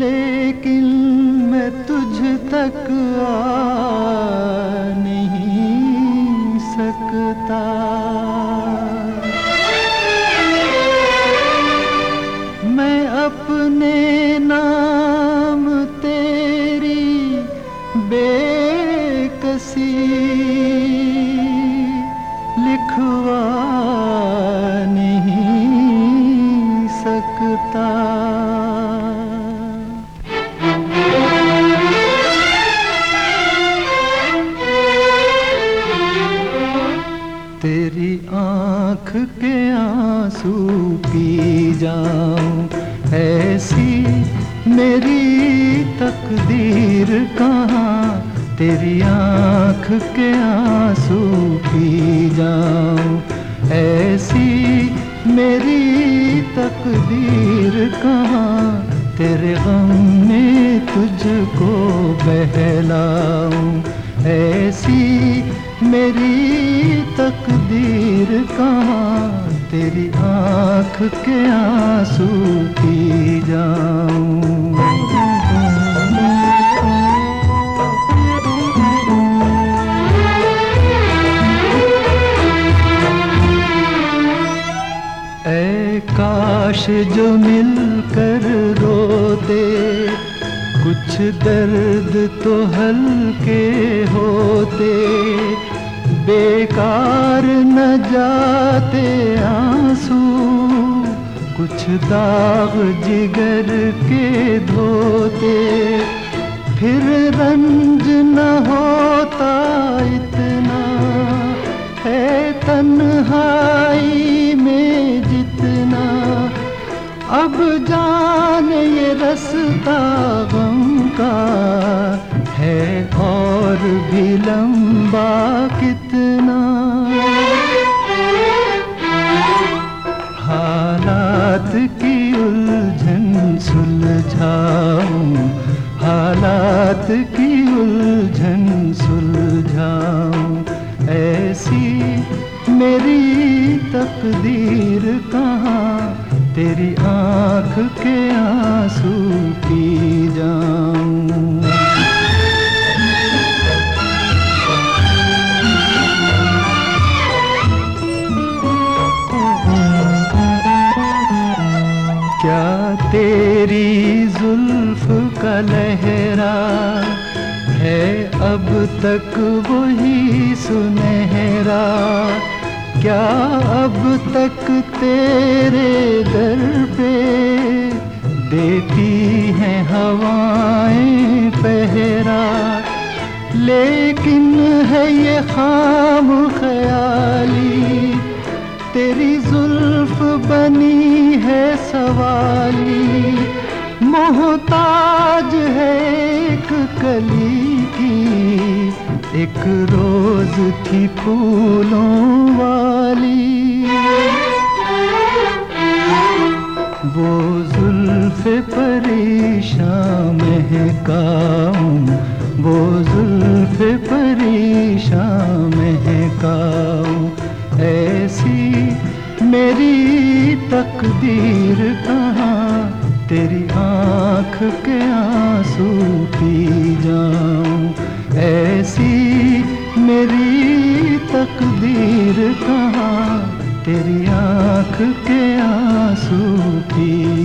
लेकिन मैं तुझ तक आ नहीं सकता। मैं अपने नाम तेरी बेकसी के आँसू पी जाऊँ। ऐसी मेरी तकदीर कहाँ तेरी आँख के आँसू पी जाऊँ। ऐसी मेरी तकदीर कहाँ तेरे गम में तुझको बहलाऊं। ऐसी मेरी तकदीर कहाँ तेरी आँख के आँसू पी जाऊँ। काश जो मिलकर रोते, कुछ दर्द तो हल्के होते, बेकार जाते आँसू, कुछ दाग जिगर के धोते। फिर रंज न होता इतना, है तन्हाई में जितना। अब जान ये रास्ता गम का, है और भी लंबा कितना। सुलझाऊं हालात की उलझन सुलझाऊं। ऐसी मेरी तकदीर कहाँ, तेरी आँख के आँसू पी जाऊँ। क्या तेरी जुल्फ का लहरा है, अब तक वही सुनहरा। क्या अब तक तेरे दर पे देती हैं हवाएँ पहरा? लेकिन है ये खाम ख्याली, तेरी जुल्फ बनी है सवाली। मोहताज है एक कली की। एक रोज थी फूलों वाली। वो जुल्फ परेशान महकाऊं वो जुल्फ परेशान महकाऊं मेरी तकदीर कहाँ, तेरी आँख के आँसू पी जाऊँ। ऐसी मेरी तकदीर कहाँ, तेरी आँख के आँसू पी